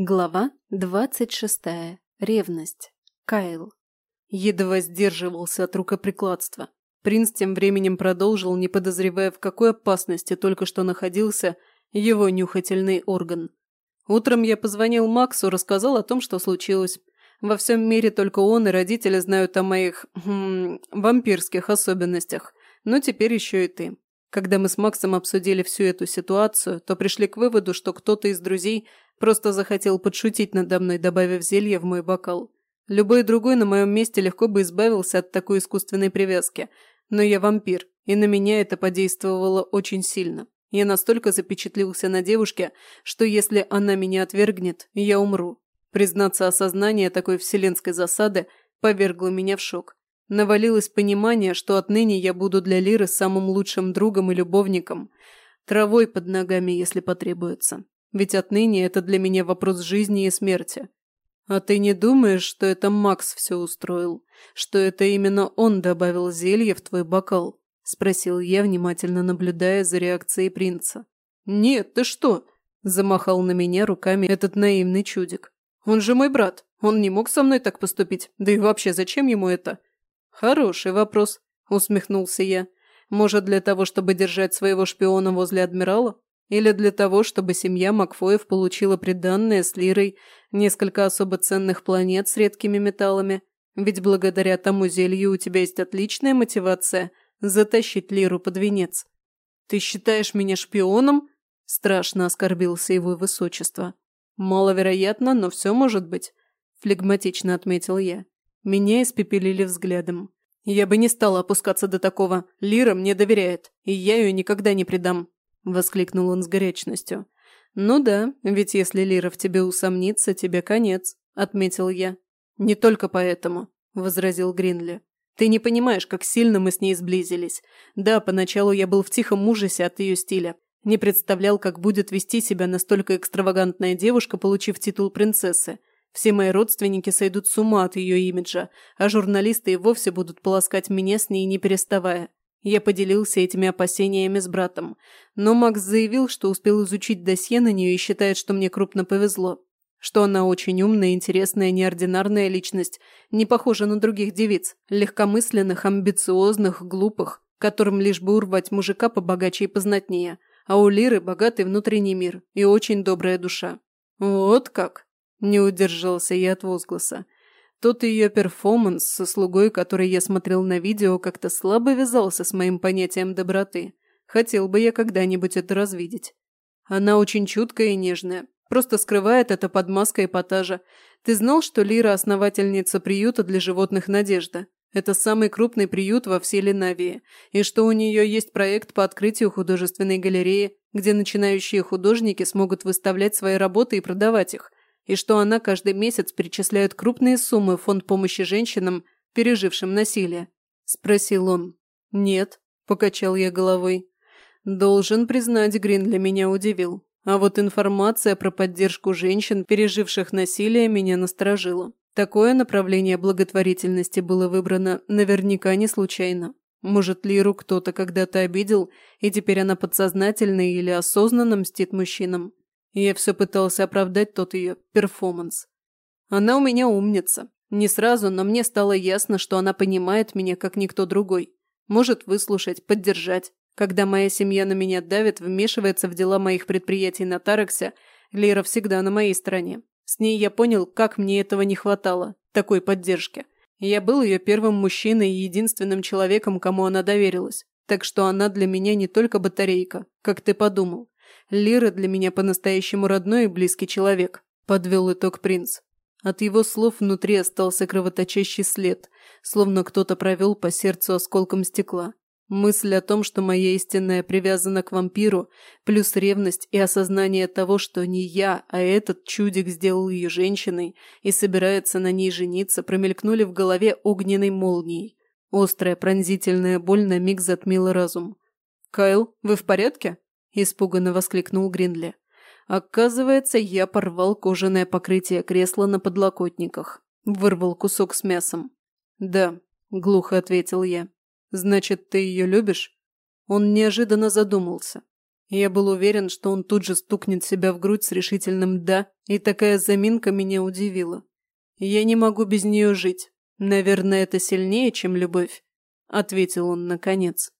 Глава двадцать шестая. Ревность. Кайл. Едва сдерживался от рукоприкладства. Принц тем временем продолжил, не подозревая, в какой опасности только что находился его нюхательный орган. Утром я позвонил Максу, рассказал о том, что случилось. Во всем мире только он и родители знают о моих... Хм, вампирских особенностях. Но теперь еще и ты. Когда мы с Максом обсудили всю эту ситуацию, то пришли к выводу, что кто-то из друзей просто захотел подшутить надо мной, добавив зелье в мой бокал. Любой другой на моем месте легко бы избавился от такой искусственной привязки. Но я вампир, и на меня это подействовало очень сильно. Я настолько запечатлился на девушке, что если она меня отвергнет, я умру. Признаться, осознание такой вселенской засады повергло меня в шок. Навалилось понимание, что отныне я буду для Лиры самым лучшим другом и любовником. Травой под ногами, если потребуется. Ведь отныне это для меня вопрос жизни и смерти. А ты не думаешь, что это Макс все устроил? Что это именно он добавил зелье в твой бокал? Спросил я, внимательно наблюдая за реакцией принца. Нет, ты что? Замахал на меня руками этот наивный чудик. Он же мой брат. Он не мог со мной так поступить. Да и вообще, зачем ему это? «Хороший вопрос», – усмехнулся я. «Может, для того, чтобы держать своего шпиона возле адмирала? Или для того, чтобы семья Макфоев получила приданное с Лирой несколько особо ценных планет с редкими металлами? Ведь благодаря тому зелью у тебя есть отличная мотивация затащить Лиру под венец». «Ты считаешь меня шпионом?» – страшно оскорбился его высочество. «Маловероятно, но все может быть», – флегматично отметил я. Меня испепелили взглядом. «Я бы не стала опускаться до такого. Лира мне доверяет, и я ее никогда не предам», – воскликнул он с горячностью. «Ну да, ведь если Лира в тебе усомнится, тебе конец», – отметил я. «Не только поэтому», – возразил Гринли. «Ты не понимаешь, как сильно мы с ней сблизились. Да, поначалу я был в тихом ужасе от ее стиля. Не представлял, как будет вести себя настолько экстравагантная девушка, получив титул принцессы. Все мои родственники сойдут с ума от ее имиджа, а журналисты и вовсе будут полоскать меня с ней не переставая. Я поделился этими опасениями с братом, но Макс заявил, что успел изучить досье на нее и считает, что мне крупно повезло. Что она очень умная, интересная, неординарная личность, не похожа на других девиц, легкомысленных, амбициозных, глупых, которым лишь бы урвать мужика побогаче и познатнее. А у Лиры богатый внутренний мир и очень добрая душа. Вот как. Не удержался я от возгласа. Тот ее перформанс со слугой, который я смотрел на видео, как-то слабо вязался с моим понятием доброты. Хотел бы я когда-нибудь это развидеть. Она очень чуткая и нежная. Просто скрывает это под маской эпатажа. Ты знал, что Лира – основательница приюта для животных «Надежда»? Это самый крупный приют во всей Ленавии. И что у нее есть проект по открытию художественной галереи, где начинающие художники смогут выставлять свои работы и продавать их и что она каждый месяц перечисляет крупные суммы в фонд помощи женщинам, пережившим насилие?» – спросил он. «Нет», – покачал я головой. «Должен признать, Грин для меня удивил. А вот информация про поддержку женщин, переживших насилие, меня насторожила. Такое направление благотворительности было выбрано наверняка не случайно. Может, Лиру кто-то когда-то обидел, и теперь она подсознательно или осознанно мстит мужчинам. Я все пытался оправдать тот ее перформанс. Она у меня умница. Не сразу, но мне стало ясно, что она понимает меня, как никто другой. Может выслушать, поддержать. Когда моя семья на меня давит, вмешивается в дела моих предприятий на Тараксе, Лера всегда на моей стороне. С ней я понял, как мне этого не хватало, такой поддержки. Я был ее первым мужчиной и единственным человеком, кому она доверилась. Так что она для меня не только батарейка, как ты подумал. Лира для меня по-настоящему родной и близкий человек», – подвел итог принц. От его слов внутри остался кровоточащий след, словно кто-то провел по сердцу осколком стекла. Мысль о том, что моя истинная привязана к вампиру, плюс ревность и осознание того, что не я, а этот чудик сделал ее женщиной и собирается на ней жениться, промелькнули в голове огненной молнией. Острая пронзительная боль на миг затмила разум. «Кайл, вы в порядке?» – испуганно воскликнул Гринли. Оказывается, я порвал кожаное покрытие кресла на подлокотниках. Вырвал кусок с мясом. «Да», – глухо ответил я. «Значит, ты ее любишь?» Он неожиданно задумался. Я был уверен, что он тут же стукнет себя в грудь с решительным «да», и такая заминка меня удивила. «Я не могу без нее жить. Наверное, это сильнее, чем любовь», — ответил он наконец.